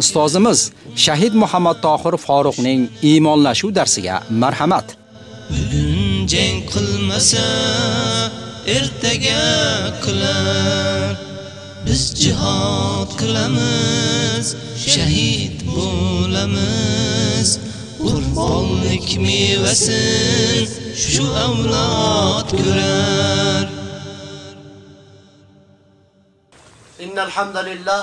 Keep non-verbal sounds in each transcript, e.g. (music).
ustozimiz Shahid Muhammad Tohir Faruqning iymonlashuv darsiga marhamat. Bugun jang qilmasa, ertaga qilar. Biz jihad qilamiz, shahid bo'lamiz. Urfonlik mevasi shu avlod ko'rar. Innal hamdalillah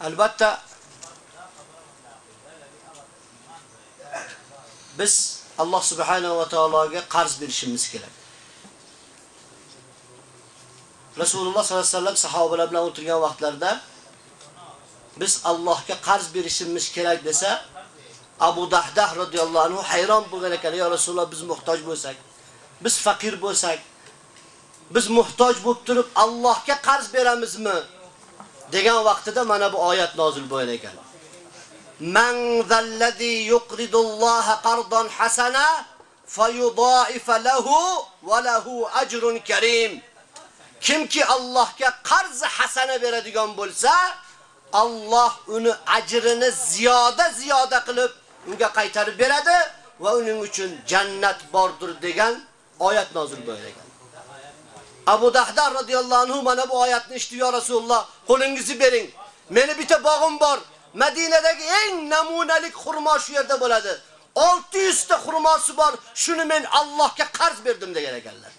albatta biz Alloh subhanahu va taologa qarz berishimiz kerak. Rasululloh sollallohu alayhi vasallam sahobalar bilan o'tirgan vaqtlarda biz Allohga qarz berishimiz kerak desa, Abu Dahdah radhiyallohu anhu hayron bo'lgan ekan, "Ya Rasululloh, biz muhtoj bo'lsak, biz faqir bo'lsak, biz muhtoj bo'lib turib Allohga qarz beramizmi?" Degan vaqtida mana bu oyat nozil bo'lgan ekan. Man zallazi yuqridulloha qardan hasana fayudha'ifa lahu va lahu ajrun karim. Kimki Allohga qarz hasana beradigan bo'lsa, Alloh uni ajrini ziyoda ziyoda qilib unga qaytarib beradi va uning uchun jannat bordir degan oyat nozil bo'lgan ekan. Abu Dahdar radhiyallohu anhu mana bu oyatni eshitdi ya Rasululloh, qo'lingizni bering. Meni bitta bog'im bor. Madinadagi eng namunalik xurmo shu yerda bo'ladi. 600 ta xurmosi bor. Shuni men Allohga qarz berdim degan ekanlar.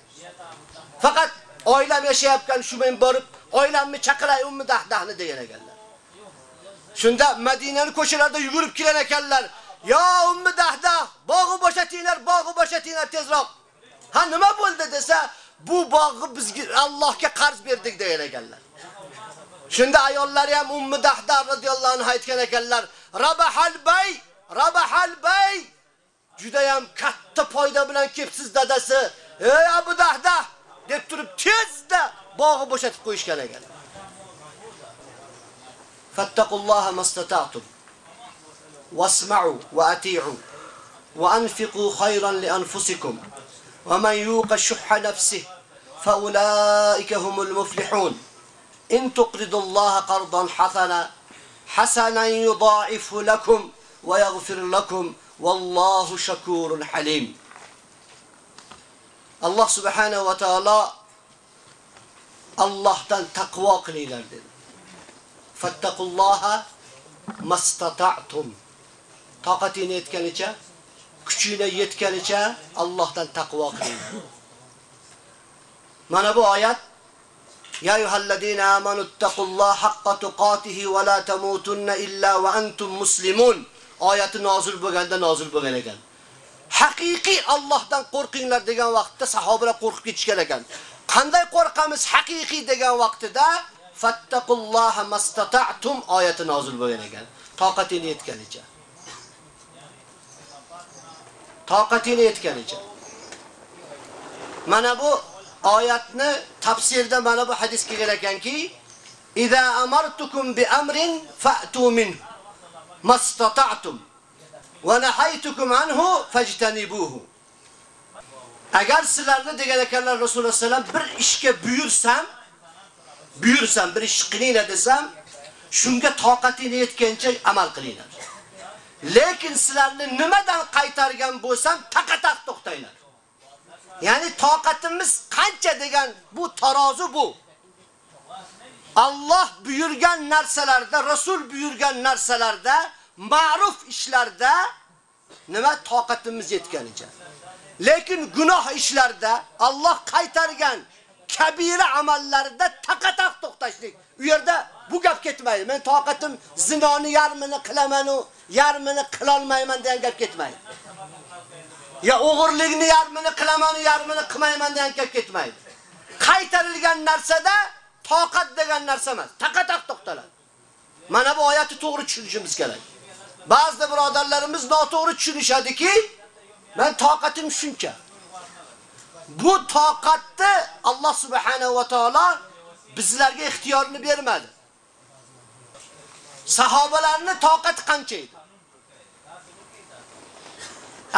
Faqat oilam yashayotgan shu men borib, oilamni chaqiray ummi dahdahni degan ekanlar. Shunda Madinaning ko'chalarida yugurib kelar ekanlar. "Ya ummi dahdah, bog'i bo'shatinglar, bog'i bo'shatinglar tezroq." Ha nima bo'ldi desa, bu bog'i bizga Allohga qarz berdik degan ekanlar. Shunda ayollari ham Ummu Dahdar radhiyallohu anha aytgan ekanlar, "Rabahal bay, rabahal bay." Juda ham katta foyda bilan kepsiz dadasi, "Ey Abu Dahda" deb turib tezda bog'i bo'shatib qo'yishgan ekan. Fattaqulloha mastata'tum. Wasma'u wa ati'u va anfiqu khayran li anfusikum. ومن يوق شح نفسه فأولئك هم المفلحون إن تقرضوا الله قرضا حسنا حسنا يضاعفه لكم ويغفر لكم والله شكور حليم الله سبحانه وتعالى Allohdan taqvo qilinglar dedi. Fattaqulloha mastata'tum. Toqatingni yetganicha kuchingizga yetganicha Allohdan taqvo qiling. Mana bu oyat Ya ayyuhallazina amanu taqulloha haqqa tuqatihi va la tamutunna illa va antum muslimun oyati nozil bo'lganda nozil bo'lgan ekan. Haqiqiy Allohdan qo'rqinglar degan vaqtda sahobalar qo'rqib ketishgan ekan. Qanday qo'rqamiz haqiqiy degan vaqtida fattaqulloha mastata'tum oyati nozil bo'lgan ekan. Toqatingiz yetganicha. Toqatini yetganicha. Mana bu oyatni tafsirda mana bu hadis kelgan ekanki, "Iza amartukum bi amrin fa'tu min mastata'tum va nahaytukum anhu fajtanibuhu." Agar sizlarni degan ekanlar Rasululloh sallam bir ishga buyursam, buyursam bir ish qilinglar desam, shunga toqatingni yetgancha amal qilinglar. Lekin sizlarni nimadan qaytargan bo'lsam, taqataq to'xtanglar. Ya'ni toqatimiz qancha degan bu tarozi bu. Alloh buyurgan narsalarda, Rasul buyurgan narsalarda, ma'ruf ishlarda nima toqatimiz yetganicha. Lekin gunoh ishlarda Alloh qaytargan kabira amallarda taqataq to'xtashlik. U yerda bu gap ketmaydi. Men toqatim zinoni yarmini qilaman u, yarmini qila olmayman degan gap ketmaydi. Ya o'g'irlikni yarmini qilaman u, yarmini qilmayman degan gap ketmaydi. Qaytarilgan narsada toqat degan narsa emas. Taqataq to'xtaladi. Mana bu oyatni to'g'ri tushunishimiz kerak. Ba'zi birodarlarimiz noto'g'ri tushunishadiki, men toqatim shuncha. Bu toqatni Alloh subhanahu va taolo bizlarga ixtiyorni bermadi. Sahobalarning toqati qancha edi?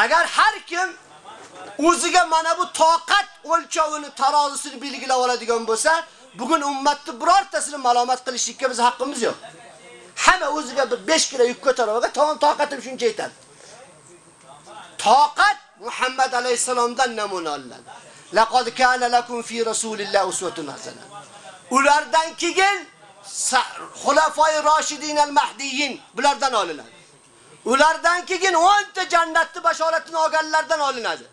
Agar har kim o'ziga mana bu toqat o'lchovini, tarozisini belgilab oladigan bo'lsa, bugun ummatni birortasini malomat qilishlikka biz haqqimiz yo'q. Hamma o'ziga bir 5 kilo yuk ko'tarib tamom toqatim shuncha yetadi. Toqat Muhammad alayhisalomdan namuna olinadi. Laqad kana lakum fi rasulillahi uswatun hasana. Ulardan keyin xulafoi roshidin al-mahdiyin bulardan olinadi. Ulardan keyin 10 ta jannatni bashoratini olganlardan olinadi.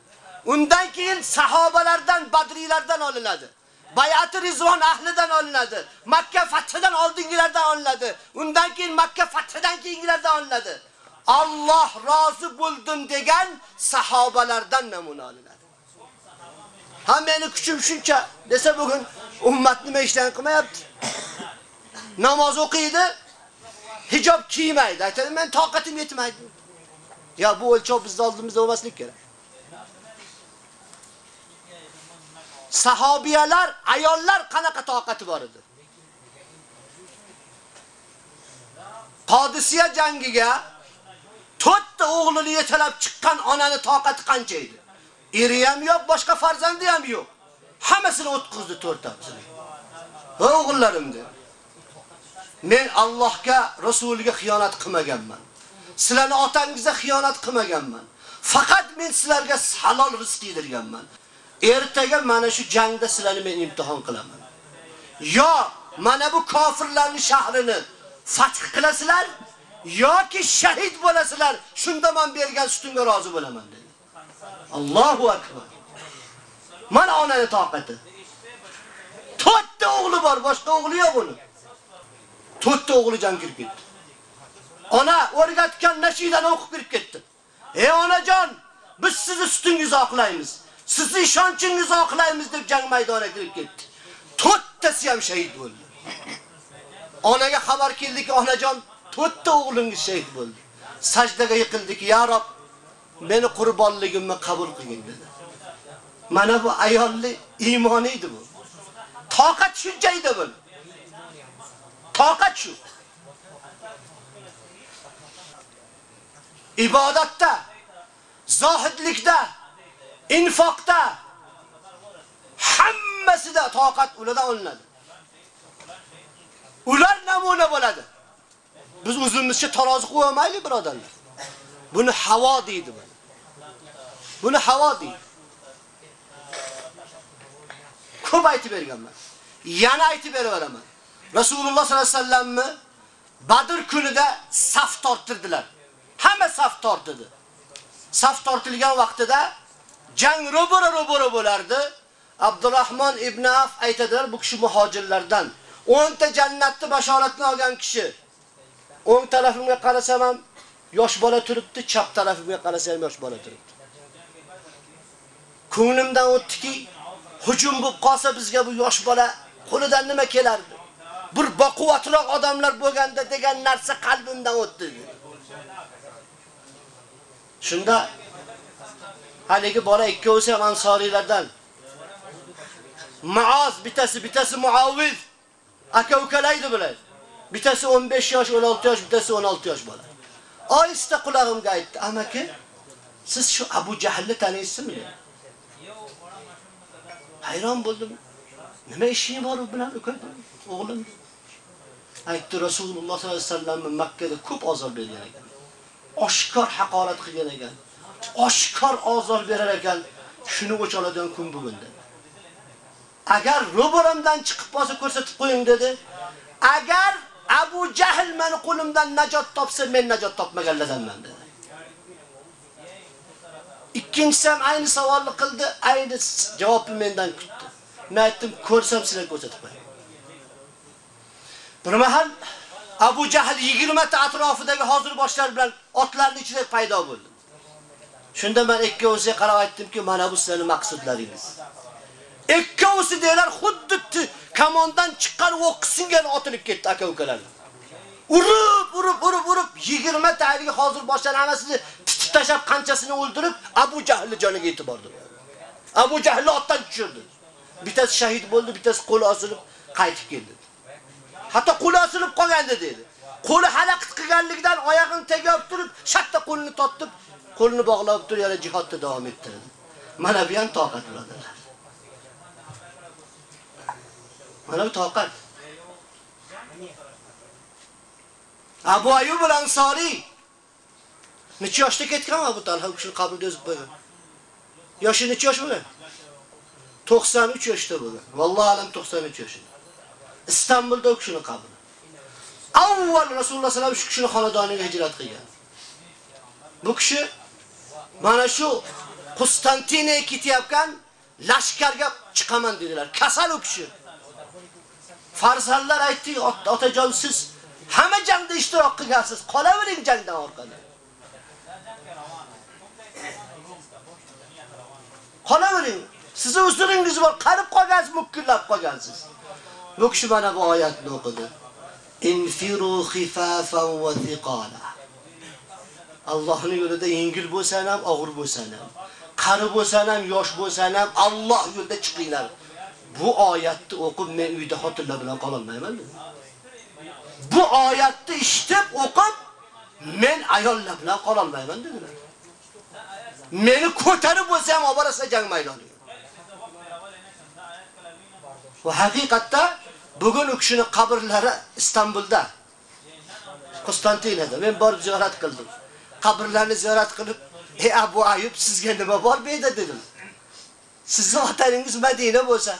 Undan keyin sahobalardan, badriylardan olinadi. Bayat-ı Rizvon ahlidan olinadi. Makka fathidan oldingilardan olinadi. Undan keyin Makka fathidan keyingilardan olinadi. Alloh rozi bo'ldim degan sahobalardan namuna olinadi. Ha meni kuchim shuncha desa bugun ummat nima ishdan qilmayapti? Namoz o'qiydi, hijob kiymaydi. Aytadi, men toqatim yetmaydi. Ya bu o'lchov bizning oldimizda bo'lmaslik kerak. Sahobiyalar, ayollar qanaqa toqati bor edi? Qodisiya jangiga 4 ta o'g'lini yetalab chiqqan onani toqati qancha edi? Eri ham yo'q, boshqa farzandi ham yo'q. Hammasini o'tkizdi 4 tasini. O'g'illarim dedi. Men Allohga, Rasuliga xiyonat qilmaganman. Sizlarni otangizga xiyonat qilmaganman. Faqat men sizlarga halol rizq yedirganman. Ertaga mana shu jangda sizlarni men imtihon qilaman. Yo mana bu kofirlarning shahrini fath qilasizlar yoki shahid bo'lasizlar, shunda men bergan sutunga rozi bo'laman dedi. Allahu akbar. Mana onaning toqati. To'rtta o'g'li bor, boshqa o'g'li yo'q uni. To'rtta o'g'li jang kirib ketdi. Ona o'rgatgan nashidani o'qib kirib ketdi. Ey onajon, biz sizni sutingizni oqlaymiz. Sizni ishonchingizni oqlaymiz deb jang maydoniga kirib ketdi. To'rttasi ham shahid bo'ldi. Onaga xabar keldiki, onajon, to'rtta o'g'lingiz shahid bo'ldi. Sajdaga yiqildiki, ya Rob, meni qurbonligimni qabul qilgin dedi. Mana bu ayolli iymoni edi bu. Toqat shuncha edi bu. Toqat shu. Ibodatda, zohidlikda, infoqda hammasida toqat ulardan olinadi. Ular namuna bo'ladi. Biz o'zimizcha tarozi qo'ymaylik, birodarlar. Buni havo deydi bu. Buni havo deydi. Ko'p aytib berganman. Yana aytib beraman. Rasululloh sollallohu alayhi vasallamni Badr kunida saf torttirdilar. Hamma saf tortdi. Saf tortilgan vaqtida jang ro'bora-ro'bora bo'lardi. Abdurrahmon ibn Af aytadilar, bu kishi muhojirlardan. 10 ta jannatni bashoratni olgan kishi. O'ng tarafimga qarasam ham yosh bola turibdi, chap tarafimga qarasam ham yosh bola turibdi. Ko'nglimdan o'tdiki, hujum bo'lib qolsa bizga bu yosh bola qo'lidan nima kelardi? Bir baquvvatroq odamlar bo'lganda degan narsa qalbimdan o'tdi. Shunda haligi bola ikkovsi ham ansoriylardan. Maoz bitasi, bitasi Muaviz. Aka ukalaydi bular. Bitasi 15 yosh, 16 yosh, bitasi 16 yosh bola. Oyista qulog'imga aytdi, "Amaki, siz shu Abu Jahlni taniysizmi?" Hayron bo'ldim. Nima ishing bor u bilan uka? O'g'lim. Aytdi Rasululloh sollallohu alayhi vasallam Makka da ko'p azob bergan ekan. Oshkor haqorat qilgan ekan. Oshkor azob berar ekan. Shuni o'ch oladigan kun bugun dedi. Agar ro'baramdan chiqib qolsa ko'rsatib qo'ying dedi. Agar Abu Jahl meni qo'limdan najot topsa, men najot topmaganlardanman dedi. Ikkinchisi ham ayni savolni qildi, ayni javobni mendan kutdi. Men aytdim, ko'rsam sizlarga ko'rsatib qo'yaman. Bir mahal Abu Jahl 20 ta atrofidagi hozir boshlar bilan otlarning ichida paydo bo'ldi. Shunda men ikkovsiga qarab aytdimki, mana bu sizlarning maqsadlaringiz. Ikkovsi deylar xuddi kamondan chiqqan o'q singan otilib ketdi aka-ukalar. Urib, urib, urib, urib 20 ta hozir boshlar hammasini titib tashab qanchasini o'ldirib Abu Jahl joniga yetib bordi. Abu Jahl otdan tushirdi. Bittasi shahid bo'ldi, bittasi qo'li osilib qaytib keldi. Hatto qo'li osilib qolgandi dedi. Qo'li halaqit qilganligidan oyog'ini tegib turib, shatta qo'lini totib, qo'lini bog'lab turib, yana jihodda davom ettirdi. Mana bu ham toqat birodarlar. Mana bu toqat. Abu Ayyub al-Ansari necha yoshda ketgan Abu Talha u kishini qabrida o'zib qo'ygan. Yoshi necha yosh bo'lgan? 93 yoshda bo'lgan. Vallohu alam 93 yoshda. Istanbulda u kishini qabri. Avval Rasululloh sallallohu alayhi vasallam shu kishini xonadoniga hijrat qilgan. Bu kishi mana shu Konstantiniya ketyapgan lashkarga chiqaman dedilar. Kasal u kishi. Farzandlar aytdi, otajon siz hamma jangda ishtirok qilgansiz, qolavering jangdan orqada. Qolavering. Sizni usulingiz bor, qarib qolgansiz, mukkillab qolgansiz. Bu kishi mana bu oyatni o'qidi. Infiru khifafan wa thiqala. Allohning yo'lida yengil bo'lsan ham, og'ir bo'lsan ham, qari bo'lsan ham, yosh bo'lsan ham, Alloh yo'lida chiqinglar. Bu oyatni o'qib men uyda xotinlar bilan qola olmayman. Bu oyatni eshitib o'qib men ayollar bilan qola olmayman dedilar. Meni ko'tarib bo'lsa ham olib borasa jang maydoniga. Va haqiqatda bugun u kishini qabrlari Istanbulda. Konstantinada men borib ziyorat qildim. Qabrlarni ziyorat qilib, "Ey Abu Ayyub, sizga nima bor beyda?" dedim. Sizning otangiz Madina bo'lsa,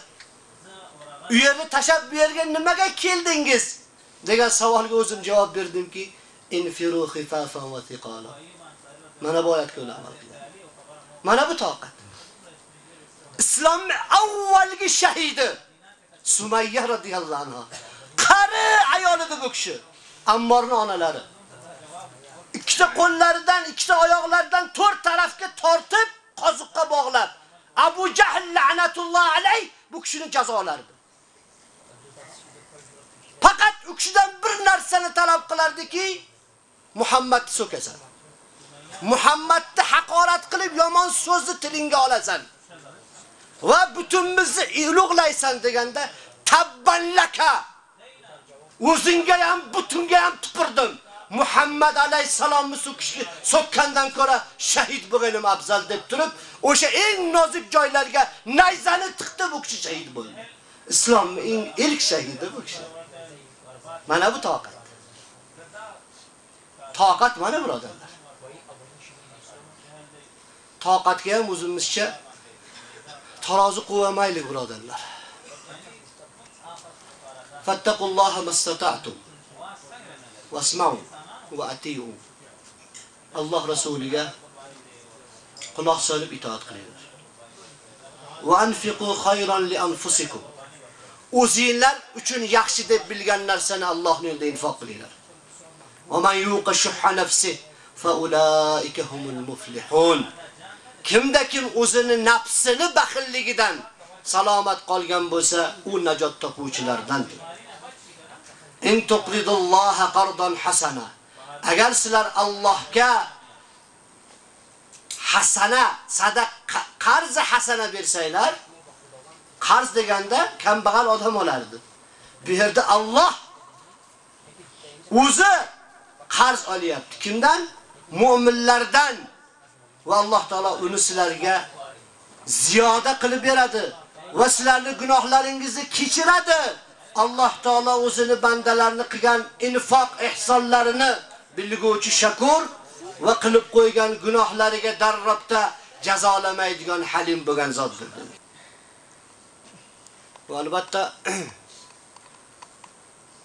u yerni tashab bu yerga nimaga keldingiz? degan savolga o'zim javob berdimki, "Infiru khifafan va thiqala." Mana bu oyatga amal. Mana bu toqat. Islomning avvalgi shahidi Sumayya radhiyallohu anha. Qari ayol edi bu kishi. Ammorning onalari. Ikkita qo'llaridan, ikkita oyoqlaridan to'rt tarafga tortib, qoziqqa bog'lab, Abu Jahl la'natulloh alayh bu kishini jazolardi. Faqat u kishidan bir narsani talab qilardiki, Muhammadni so'kasan. Muhammadni haqorat qilib yomon so'zni tilingga olasan. Va butunimizni ulug'laysan deganda tabballaka. O'zingga ham, butunga ham tupurdim. Muhammad alayhisalomni so'kishni so'kkandan ko'ra shahid bo'lganim afzal deb turib, o'sha eng nozik joylarga nayzani tiqdi bu kishi shahid bo'ldi. Islomning eng ilk shahidi bu kishi. Mana bu toqat. Toqat mana birodarlar. Toqatga ham o'zimizcha tarozi qo'yamaylik birodarlar. Fattaqulloha mastata'tum. Wasma'u va ati'u. Alloh rasuliga quloq solib itoat qilinglar. Va anfiqu khayran li anfusikum. O'zingizlar uchun yaxshi deb bilgan narsani Allohning yo'lida infoq qilinglar. Va man yuqa shuhha nafsi fa ulaika humul muflihun. Kimda kim o'zini nafsini baxilligidan salomat qolgan bo'lsa, u najot topuvchilardandir. In tuqridulloha qardan hasana. Agar sizlar Allohga hasana, sadaqa, qarz hasana bersanglar, qarz deganda kambag'al odam olardi. Bu yerda Alloh o'zi qarz olyapti. Kimdan? Mu'minlardan. Va Alloh taolo uni sizlarga ziyoda qilib beradi va sizlarning gunohlaringizni kechiradi. Alloh taolo o'zini bandalarini qilgan infoq ihsonlarini bilguvchi shakur va qilib qo'ygan gunohlariga darrobda jazolamaydigan halim bo'lgan zotdir. Va albatta (clears throat)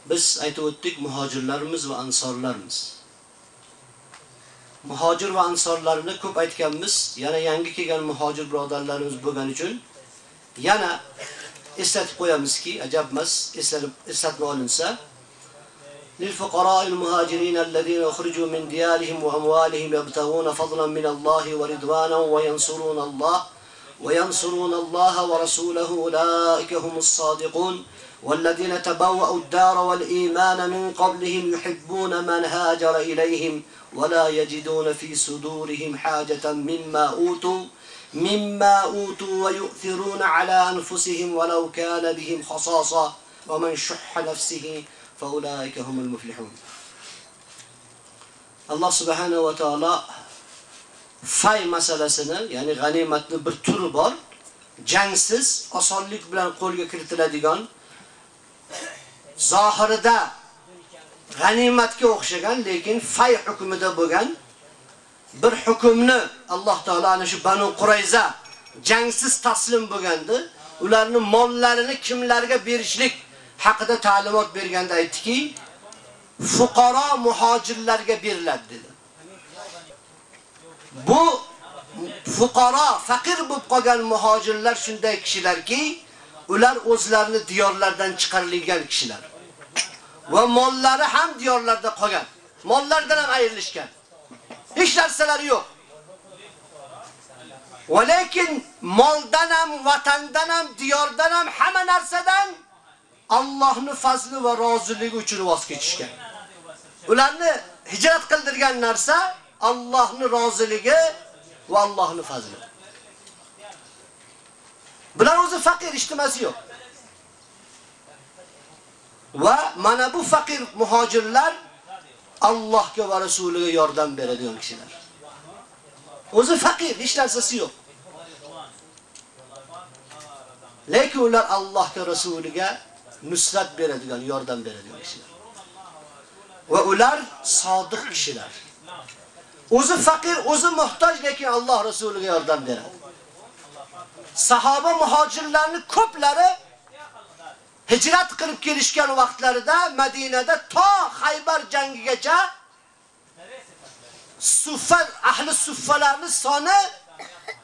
biz aytib o'tdik muhojirlarimiz va ansorlarimiz. Muhojir va ansorlarni ko'p aytganmiz. Yana yangi kelgan muhojir birodarlarimiz bo'lgani uchun yana eslatib qo'yamizki, ajab emas, eslatib eslatma olinsa, للفقراء المهاجرين الذين أخرجوا من ديارهم وأموالهم يبتغون فضلا من الله ورضوانا وينصرون الله وينصرون الله ورسوله أولئك هم الصادقون والذين تبوأوا الدار والإيمان من قبلهم يحبون من هاجر إليهم ولا يجدون في صدورهم حاجة مما أوتوا مما أوتوا ويؤثرون على أنفسهم ولو كان بهم خصاصة ومن شح نفسه فأولئك هم المفلحون. alloh subhanahu va taolo fay masalasini, ya'ni g'animatni bir turi bor, jangsiz osonlik bilan qo'lga kiritiladigan zohirida g'animatga o'xshagan, lekin fay hukmida bo'lgan bir hukmni Alloh taolo ana shu Banu Qurayza jangsiz taslim bo'lgandi, ularni mollarini kimlarga berishlik haqida ta'limot berganda aytdiki, fuqaro muhojirlarga beriladi dedi. Bu fuqaro, faqir bo'lib qolgan muhojirlar shunday kishilarki, ular o'zlarini diyorlardan chiqarilgan kishilar. Va mollari ham diyorlarda qolgan. Mollardan ham ayrilishgan. Hech narsalari yo'q. Lekin moldan ham, vatandan ham, diyordan ham, hamma narsadan Allohning fazli va roziligi uchun voz kechishgan. Ularni hijrat qildirgan narsa Allohning roziligi va Allohning fazli. Bular o'zi faqir ijtimosi yo'q. Va mana bu faqir muhojirlar Allohga va rasuliga yordam beradigan kishilar. O'zi faqir, hech narsasi yo'q. Lekin ular Allohga rasuliga nusrat beradigan, yordam beradigan kishilar. Va ular sodiq kishilar. O'zi faqir, o'zi muhtoj, lekin Alloh rasuliga yordam beradi. Sahoba muhojirlarning ko'plari hijrat qilib kelishgan vaqtlarida Madinada to Xaybar jangigacha Suffa ahli suffalarning soni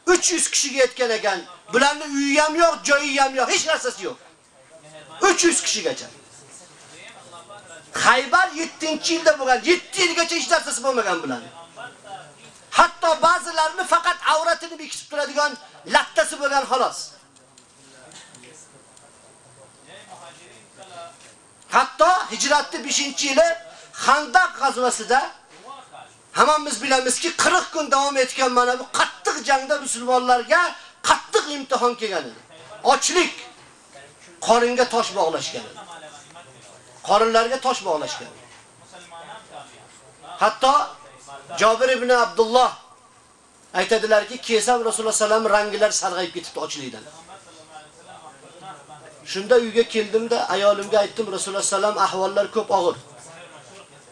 300 kishiga yetgan ekan. Bularning uyi ham yo'q, joyi ham yo'q, hech narsasi yo'q. 300 kishigacha. Xaybar 7-yilda bo'lgan, 7 yilgacha hech narsasi bo'lmagan bular. Hatto ba'zilarini faqat avratini bekitib turadigan lattasi bo'lgan xolos. Hatto hijratning 5-yili Xandaq g'azvasida hammamiz bilamizki 40 kun davom etgan mana bu qattiq jangda musulmonlarga qattiq imtihon kelgan edi. Ochlik qoringa tosh bog'lashgan. Qorinlarga tosh bog'lashgan. Hatto Jabir ibn Abdullah aytadilarki, kesam Rasululloh sallam rangilar sarg'ayib ketibdi ochlikdan. Shunda uyga keldimda ayolimga aytdim, Rasululloh sallam ahvollar ko'p og'ir.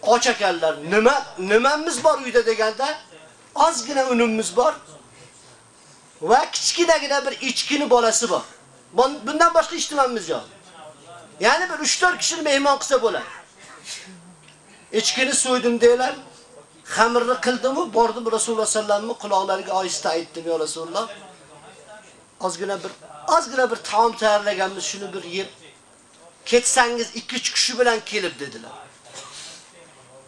Och ekanlar. Nima nimamiz bor uyda deganda, ozgina unimiz bor va kichkinagina bir ichkini bolasi bor. Bundan boshqa ishtimamiz yo'q. Ya'ni bir 3-4 kishini mehmon qilsa bo'ladi. Ichkini so'ydim deylar. Xamirni qildimi, bordim Rasululloh sallallohu quloqlariga oyista aytdim, yo Rasululloh. Ozgina bir ozgina bir taom tayyorlaganmiz, shuni bir yeb ketsangiz 2-3 kishi bilan kelib dedilar.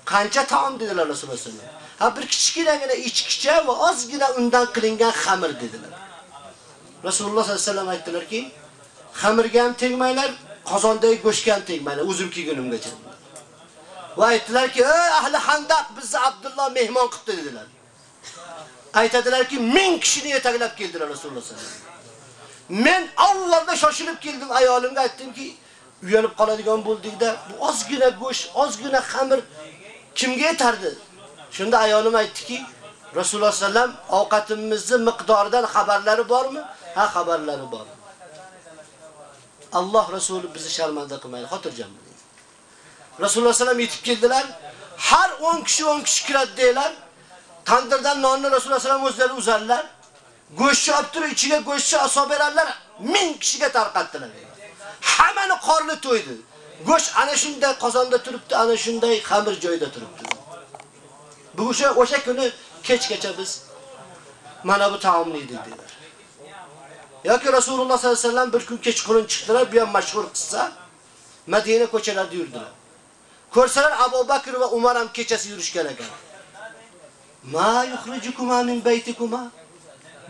Qancha taom dedilar Rasululloh sallallohu Ha bir kichkinagina ichkicha va ozgina undan qilingan xamir dedilar. Rasululloh sallallohu alayhi vasallam aytdilarki, xamirga ham tegmanglar, qozondagi go'shtga ham tegmanglar, o'zimki kelgunimgacha. Va aytdilarki, "Ey ahli Handaq, bizni Abdulloh mehmon qildi" dedilar. Aytadilarki, 1000 kishini yetaklab keldilar Rasululloh sallallohu alayhi vasallam. Men avvalda shoshilib keldim, ayolimga aytdimki, uyanib qoladigan bo'ldikda, bu ozgina go'sht, ozgina xamir kimga yetardi? Shunda ayolim aytdiki, Rasululloh sallam ovqatimizni miqdoridan xabarlari bormi? Ha, xabarlari bor. Alloh Rasuli bizni sharmanda qilmaydi, xotirjam bo'ling. Rasululloh sallam yetib keldilar. Har 10 kishi 10 kishi kiradi deylar. Tandirdan nonni Rasululloh sallam o'zlari uzarlar. Go'shtni olib turib ichiga go'shtni aso berarlar, 1000 kishiga tarqatdilar. Hammani qorni to'ydi. Go'sht ana shunday qozonda turibdi, ana shunday xamir joyida turibdi. Bu o'sha o'sha kuni kechgacha biz mana bu taomni yedik dedilar. yoki Rasululloh sallallohu alayhi vasallam bir kun kechqurun chiqdilar, bu ham mashhur qissa. Madina ko'chalarida yurdilar. Ko'rsalar Abu Bakr va Umar ham kechasi yurishgan ekan. Ma yukhrijukuma min baytikuma?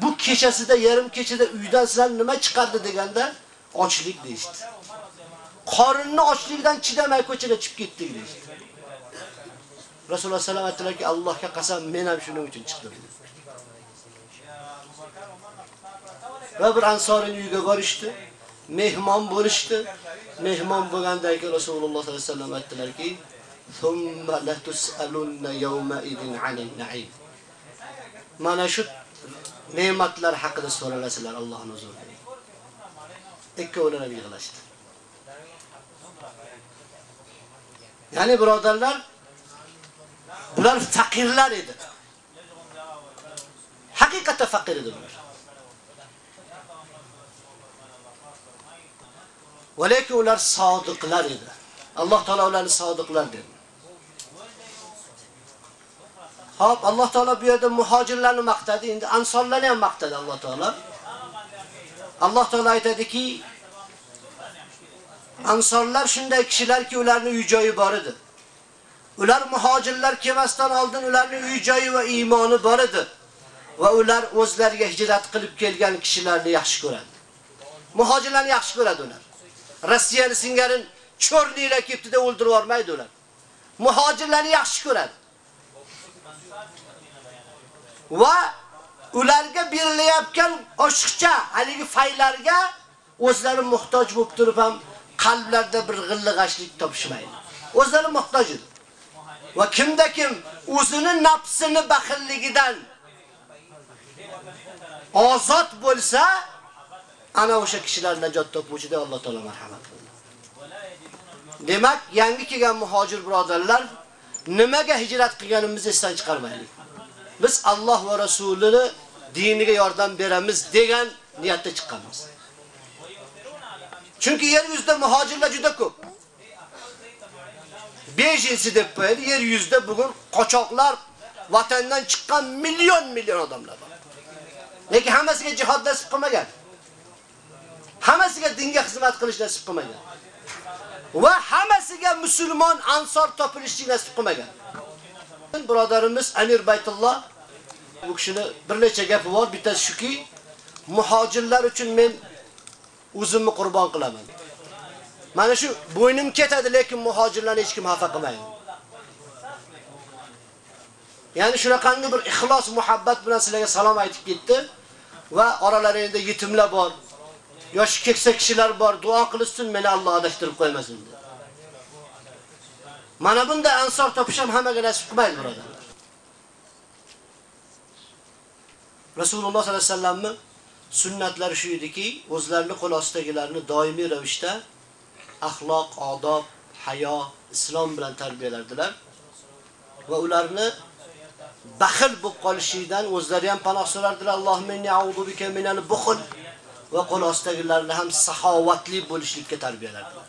Bu kechasida, yarim kechada uydan sizlar nima chiqardi deganda ochlik deydi. Qorinni ochlikdan chidamay ko'chaga chiqib ketdik deydi. Rasululloh sallallohu alayhi vasallam aytdilarki, Allohga qasam, men ham shuning uchun chiqdim. Va bir ansorning uyiga borishdi, mehmon bo'lishdi. Mehmon bo'lgandan keyin Rasululloh sollallohu alayhi vasallam aytdilarki, "Thumma latus'alunna yawma idin 'anil na'im." Mana shu ne'matlar haqida so'ralasizlar Allohning huzurida. Ikkovlari ham yig'lashdi. Ya'ni birodarlar, bular faqirlar edi. Haqiqatda faqir edi bular. Va ular sodiqlar edi. Alloh taolo ularni sodiqlar dedi. Hop, Alloh taolo bu yerda muhojirlarni maqtadi, endi ansorlarni ham maqtadi Alloh taolo. Alloh taolo aytadiki, ansorlar shunday kishilarki, ularning uy-joyi bor edi. Ular muhojirlar kelmasdan oldin ularning uy-joyi va iymoni bor edi. Va ular o'zlariga hijrat qilib kelgan kishilarni yaxshi ko'radi. Muhojirlarni yaxshi ko'radi ular. Rossiyani singarin cho'rliklar ketdi deb o'ldirib yormaydi ular. Muhojirlarni yaxshi ko'radi. Va ularga berilayotgan oshiqcha haligi faylarga o'zlari muhtoj bo'lib turib ham qalblarda bir g'illig'ashlik topishmaydi. O'zlari muhtoj edi. Va kimda kim o'zini nafsini baxilligidan ozod bo'lsa, ana o'sha kishilar najot topuvchi deb Alloh taolo marhamat qildi. Demak, yangi kelgan muhojir birodarlar nimaga hijrat qilganimizni esdan chiqarmaylik. Biz Alloh va Rasulini diniga yordam beramiz degan niyatda chiqqanmiz. Chunki yer yuzida muhojirlar juda ko'p. Bejinsi deb qo'yadi, yer yuzida bugun qochoqlar vatandan chiqqan million million odamlar bor. Lekin hammasiga jihod nasib qilmagan. Hammasiga dinga xizmat qilish nasib qilmagan. Va hammasiga musulmon ansor topilishni nasib qilmagan. Birodarimiz Amir Baytulloh bu kishini bir necha gapi bor, bittasi shuki, muhojirlar uchun men o'zimni qurbon qilaman. Mana shu bo'ynim ketadi, lekin muhojirlarni hech kim xafa qilmaydi. Ya'ni shunaqangi bir ixlos, muhabbat bilan sizlarga salom aytib ketdi va oralaringizda yetimlar bor, yosh keksa kishilar bor, duo qilsin, meni Alloh adashtirib qo'ymasin dedi. Mana bunda ansor topish ham hammaga nasib qilmaydi, birodarlar. Rasululloh sollallohu alayhi vasallamning sunnatlari shu ediki, o'zlarini qo'l ostidagilarni doimiy ravishda axloq, odob, hayo, islom bilan tarbiyalardilar va ularni baxil bo'lib qolishidan o'zlari ham panoh so'rardilar. Allohumma inni a'udhu bika minal buxl va qo'l ostidagilarni ham saxovatli bo'lishlikka tarbiyalardilar.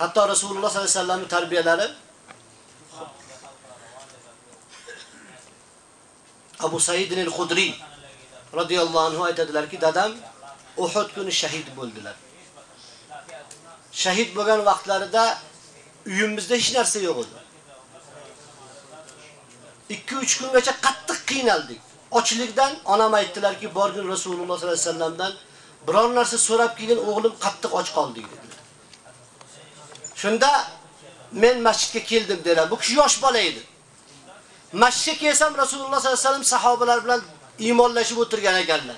Hatto Rasululloh sollallohu alayhi vasallamning tarbiyalari Abu Said al-Khudri radhiyallohu anhu aytadilarki, dadam Uhud kuni shahid bo'ldilar. Shahid bo'lgan vaqtlarida uyimizda hech narsa yo'q edi. 2-3 kungacha qattiq qiynaldik. Ochlikdan onam aytdilarki, borgin Rasululloh sollallohu alayhi vasallamdan biror narsa so'rab kelgin, o'g'lim qattiq och qoldi dedi. Shunda men masjidga keldim dedilar. Bu kishi yosh bola edi. Masjidga kelsam Rasululloh sollallohu alayhi vasallam sahobalar bilan iymonlashib o'tirgan ekanlar.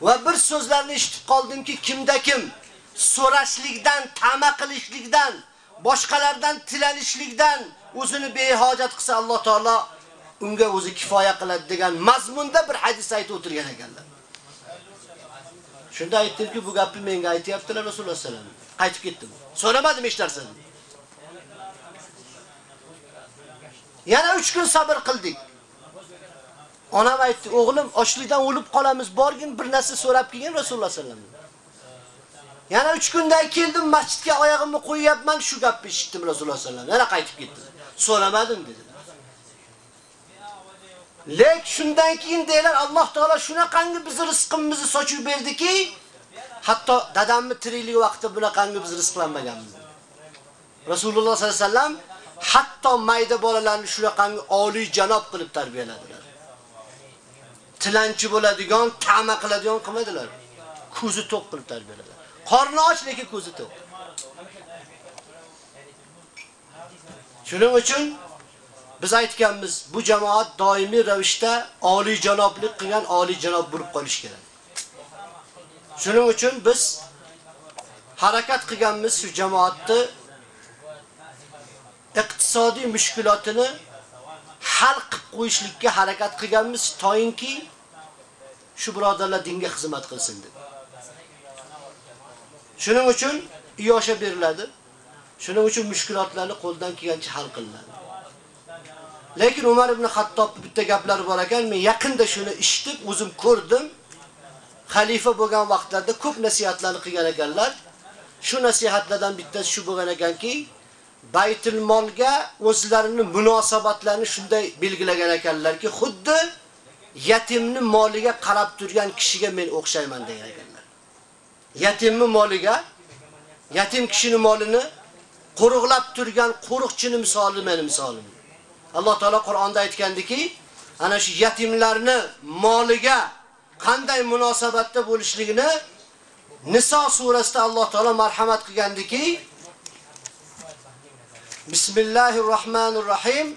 Va bir so'zlarni eshitib qoldimki, kimda kim so'rashlikdan, tama qilishlikdan, boshqalardan tilanishlikdan o'zini behojat qilsa Alloh taolo unga o'zi kifoya qiladi degan mazmunda bir hadis aytib o'tirgan ekanlar. Shunda aytdimki, bu gapni menga aytyaptilar Rasululloh sollallohu alayhi vasallam. Qaytib ketdim. So'ramadim hech narsani. Yana 3 kun sabr qildik. Onam aytdi, o'g'lim ochlikdan o'lib qolamiz, borgin bir narsa so'rab kelgin Rasululloh sollallohu alayhi vasallam. Yana 3 kundan keldim, masjidga oyog'imni qo'yyapman, shu gapni eshitdim Rasululloh sollallohu alayhi vasallam. Yana qaytib ketdim. So'ramadim dedi. Lek shundan keyin deylar Alloh taolo shunaqangi bizni rizqimizni sochib berdiki, hatto dadamni tirikligi vaqtida bunaqangi biz rizqlanmaganmiz. Rasululloh sollallohu alayhi vasallam hatto mayda bolalarni shunaqangi oliy janob qilib tarbiyaladilar. Tilanchi bo'ladigan, ta'ma qiladigan qilmadilar. Ko'zi to'q qilib tarbiyaladilar. Qorni och lekin ko'zi to'q. Shuning uchun biz aytganmiz, bu jamoat doimiy ravishda oliy janoblik qilgan oliy janob bo'lib qolish kerak. Shuning uchun biz harakat qilganmiz shu jamoatni iqtisodiy mushkulotini hal qilib qo'yishlikka harakat qilganmiz toyinki shu birodarlar dinga xizmat qilsin deb. Shuning uchun iyosha beriladi. Shuning uchun mushkulotlarni qo'ldan kelgancha hal qilinadi. Lekin Umar ibn Xattob bitta gaplari bor ekan, men yaqinda shuni eshitib, o'zim ko'rdim. Xalifa bo'lgan vaqtlarda ko'p nasihatlarni qilgan ekanlar. Shu nasihatlardan bittasi shu bo'lgan ekanki, Baytul molga o'zlarining munosabatlarini shunday belgilagan ekanlarki, xuddi yatimni moliga qarab turgan kishiga men o'xshayman degan ekanlar. Yatimni moliga, yatim kishining molini qo'riqlab turgan qo'riqchini misoli meni misolim. Alloh taolo Qur'onda aytgandiki, ana shu yatimlarni moliga qanday munosabatda bo'lishligini Niso surasida Alloh taolo marhamat qilgandiki, Bismillahirrohmanirrohim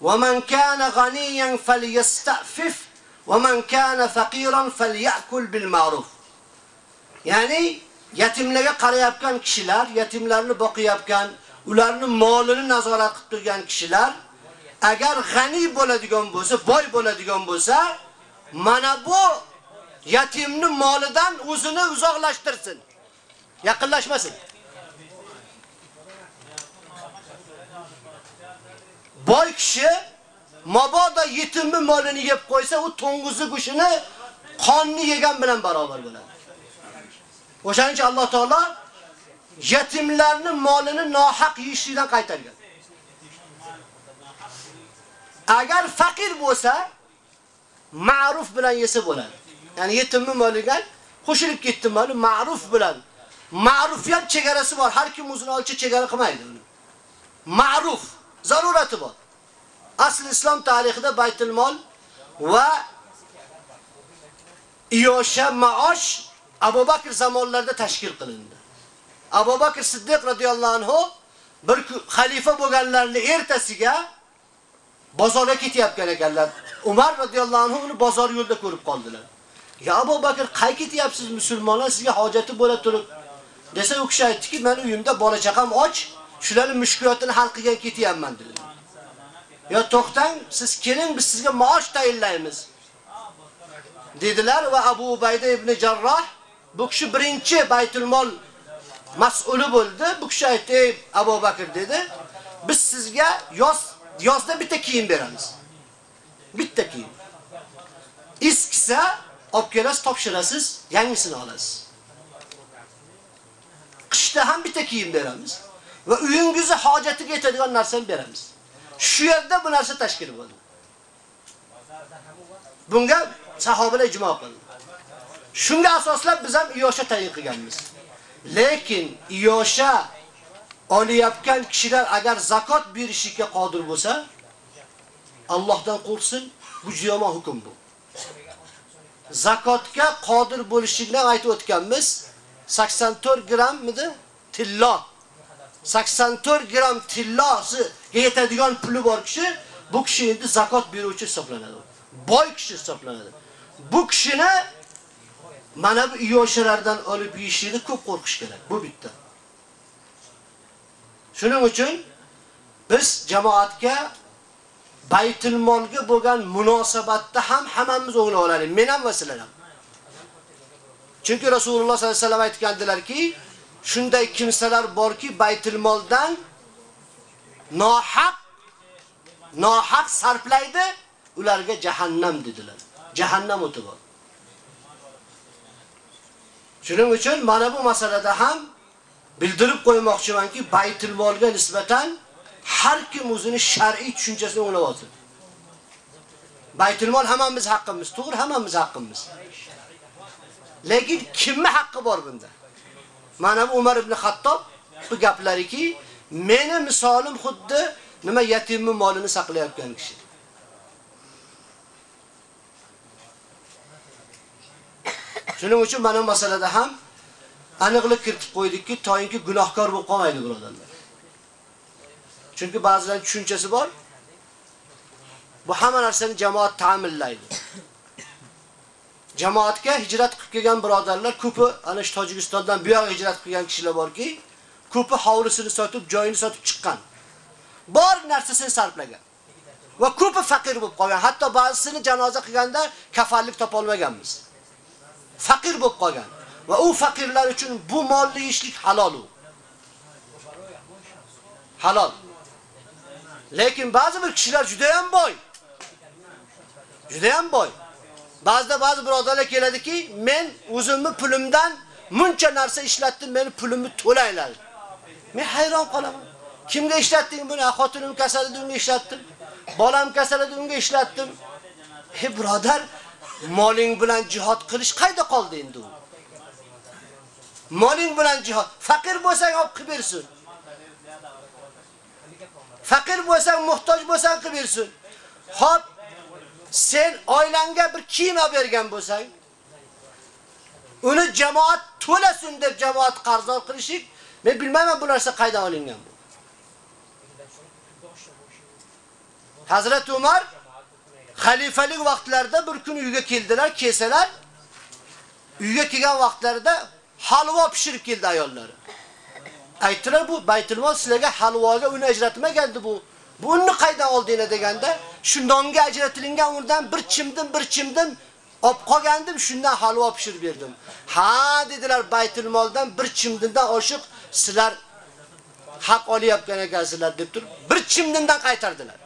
ومن كان غنيا فليستعفف ومن كان فقيرا فليأكل بالمعروف ya'ni yatimlarga qarayotgan kishilar, yetimlarni boqiyotgan, ularni molini nazorat qilib turgan kishilar agar g'ani bo'ladigan bo'lsa, boy bo'ladigan bo'lsa, mana bu yatimni molidan o'zini uzoqlashtirsin. Yaqinlashmasin. Boy kishi mabodo yetimni molini yeb qo'ysa, u to'ng'izi go'shini qonni yegan bilan barobar bo'ladi. O'shaning uchun Alloh taolo yetimlarning molini nohaq yeyishdan qaytargan. Agar faqir bo'lsa, ma'ruf bilan yesa bo'ladi. Ya'ni yetimni moliga qo'shilib ketdi moli ma'ruf bilan. Ma'rufiyat chegarasi bor. Har kim o'zini olcha chegara qilmaydi uni. Ma'ruf zarurati bor. Asl islom tarixida Baytul mol va iyosha maosh Abu Bakr zamonlarida tashkil qilindi. Abu Bakr Siddiq radhiyallohu anhu bir xalifa bo'lganlarni ertasiga bozorga ketyapgan ekanlar. Umar radhiyallohu anhu uni bozor yo'lda ko'rib qoldilar. "Ya Abu Bakr, qay ketyapsiz musulmonlar? Sizga hojati bo'la turib." Desa u kishi aytdiki, "Men uyimda bola chaqam och, shularning mushkulotini hal qilgan ketyapman" dedi. "Ya to'xtang, siz keling, biz sizga maosh tayinlaymiz." dedilar va Abu Ubayda ibn Jarroh bu kishi birinchi Baytul mol mas'uli bo'ldi. Bu kishi aytdi, "Ey Abu Bakr" dedi, "Biz sizga yoz yozda bitta kiyim beramiz." Bitta kiyim. Eskisa olib kelasiz, topshirasiz, yangisini olasiz. Qishda ham bitta kiyim beramiz va uyingizni hojatiga yetadigan narsani beramiz. Shu yerda bu narsa tashkil bo'ldi. Bunga sahobalar ijmo qildi. Shunga asoslab biz ham Iyosha tayin qilganmiz. Lekin Iyosha olayotgan kishilar agar zakot berishga qodir bo'lsa, Allohdan qo'rqsin, bu yomon hukm bu. Zakotga qodir bo'lishligini aytib o'tganmiz. 84 grammidi? Tillo. 84 gram tillosi yetadigan puli bor kishi, bu kishi endi zakot beruvchi hisoblanadi. Boy kishi hisoblanadi. Bu kishini mana bu yoshalardan olib yishini ko'p qo'rqish kerak. Bu bitta. Shuning uchun biz jamoatga Baytul molga bo'lgan munosabatda ham hammamiz o'nglab olaylik. Men ham va sizlar ham. Chunki Rasululloh sollallohu alayhi vasallam aytgandilarki, shunday kimsalar borki Baytul moldan nohaq nohaq sarflaydi, ularga jahannam dedilar. Jahannam o'ti bor. Shuning uchun mana bu masalada ham bildirib qo'ymoqchimanki, Baytul molga nisbatan har kim o'zini shar'iy tushunchasini o'ylab. Baytul mol hammamiz haqqimiz, to'g'ri hammamiz haqqimiz. Lekin kimni haqqi bor bunda? Mana bu Umar ibn Xattob bu gaplariki, meni misolim xuddi nima yetimning molini saqlayotgan kishi. Shuning uchun mana masalada ham aniqlik kiritib qo'ydikki, toyinki gunohkor bo'lib qolmaydi birodarlar. Chunki ba'zilar tushunchasi bor. Bu hamma narsani jamoat ta'minlaydi. Jamoatga hijrat qilib kelgan birodarlar ko'pi ana shu Tojikistondan bu yoqqa hijrat qilgan kishilar borki, ko'pi hovlisini sotib, joyini sotib chiqqan. Bor narsasini sarflagan. Va ko'pi faqir bo'lib qolgan. Hatto ba'zisini janoza qilganda kafanlik topa olmaganmiz. Faqir bo'lib qolgan. Va u faqirlar uchun bu molli ishlik halol u. Halol. Lekin ba'zi bir kishilar juda ham boy. Juda ham boy. Ba'zida ba'zi birodarlar keladiki, men o'zimni pulimdan muncha narsa ishlatdim, meni pulimni to'laylar. Men hayron qolaman. Kimga ishlatding buni? Xotinim kasal edi, unga ishlatdim. Bolam kasal edi, unga ishlatdim. He birodar, moling bilan jihad qilish qayda qoldi endi u? Moling bilan jihad. Faqir bo'lsang olib qilib bersin. Faqir bo'lsang, muhtoj bo'lsang qilib bersin. Xo'p, sen oilangga bir kiyim olib bergan bo'lsang, uni jamoat to'lasin deb jamoat qarzdor qilishik, men bilmayman bu narsa qaydan olingan bu. Hazrat Umar xalifalik vaqtlarida bir kun uyga keldilar, kelsalar, uyga kelgan vaqtlarida halvo pishirib keldi ayollari. Aytdilar bu Baytulmol sizlarga halvoga uni ajratmagandi bu. Bu unni qaydan oldinglar deganda, shu ajratilgan undan bir chimdim, bir chimdim olib qolgandim, shundan halvo pishirib berdim. Ha dedilar Baytulmoldan bir chimdindan oshiq sizlar haq olyapgan ekansizlar deb turib, bir chimdindan qaytardilar.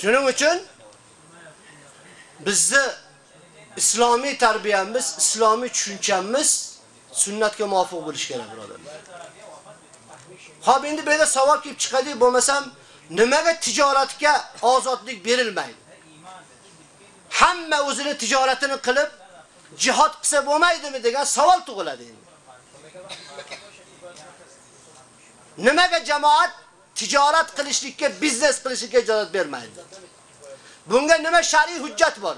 Shuning uchun bizni islomiy tarbiyamiz, islomiy tushunchamiz sunnatga muvofiq bo'lish kerak, birodarlar. Xo'p, endi bu yerda savol kelib chiqadi, bo'lmasam nimaga tijoratga ozodlik berilmaydi? Hamma o'zini tijoratini qilib jihad qilsa bo'lmaydimi degan savol tug'iladi endi. Nimaga jamoat tijorat qilishlikka, biznes qilishlikka ijozat bermaydi? Bunga nima shar'iy hujjat bor?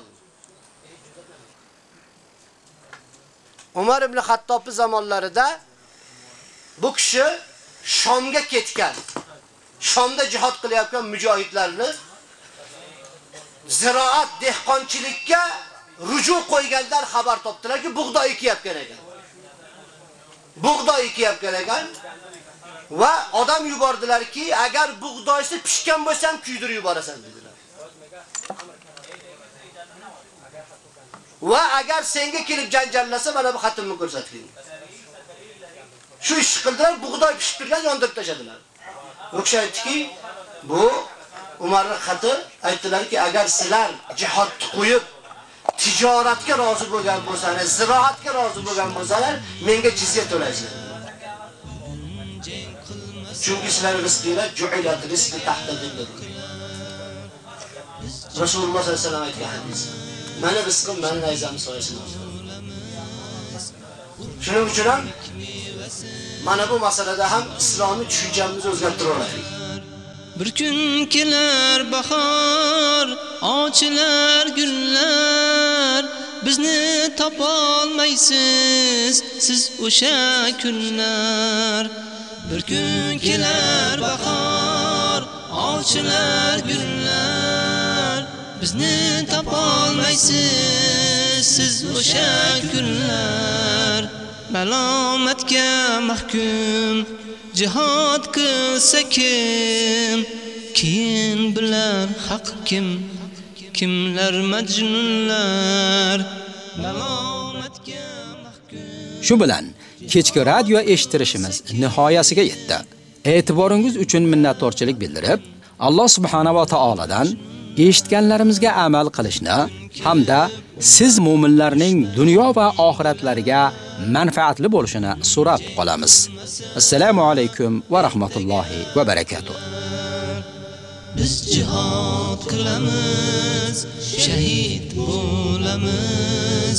Umar ibn Xattob zamonlarida bu kishi Shomga ketgan. Shomda jihad qilayotgan mujohidlarni ziroat, dehqonchilikka ruju qo'yganlar xabar topdilarki, bug'doy ekiyapgan ekan. Bug'doy ekiyapgan ekan. Va odam yubordilarki, agar bug'doysi pishgan bo'lsa ham kuydirib yuborasan dedilar. Va agar senga kelib janjallasa, mana bu xatimni ko'rsating. Shu ish qildilar, bug'doy pishib turgan yondirib tashadilar. O'sha aytdiki, bu Umarning xati aytdilarki, agar sizlar jihodni qo'yib tijoratga rozi bo'lgan bo'lsangiz, ziroatga rozi bo'lgan bo'lsangiz, menga jizya to'laysizlar. Chunki sizlar rizqinglar ju'ilat rizqi tahta Resulullah sallallahu aleyhi alayhi vasallam aytgan hadis. Mana rizqim meni nayzam soyasida. Shuning uchun ham mana bu masalada ham islomiy tushunchamizni o'zgartira olaylik. Bir kun kelar bahor, ochilar gullar, bizni topolmaysiz siz o'sha kunlar. Bir kun kelar bahor, ochilar gullar, bizni topolmaysiz siz o'sha kunlar. Malomatga mahkum jihad qilsa kim? Keyin bilar haq kim? Kimlar majnunlar? Malomatga mahkum. Shu bilan kechki radio eshitirishimiz nihoyasiga yetdi. E'tiboringiz uchun minnatdorchilik bildirib, Alloh subhanahu va taoladan eshitganlarimizga amal qilishni hamda siz mu'minlarning dunyo va oxiratlariga manfaatli bo'lishini so'rab qolamiz. Assalomu alaykum va rahmatullohi va barakatuh. Biz jihad qilamiz, shahid bo'lamiz.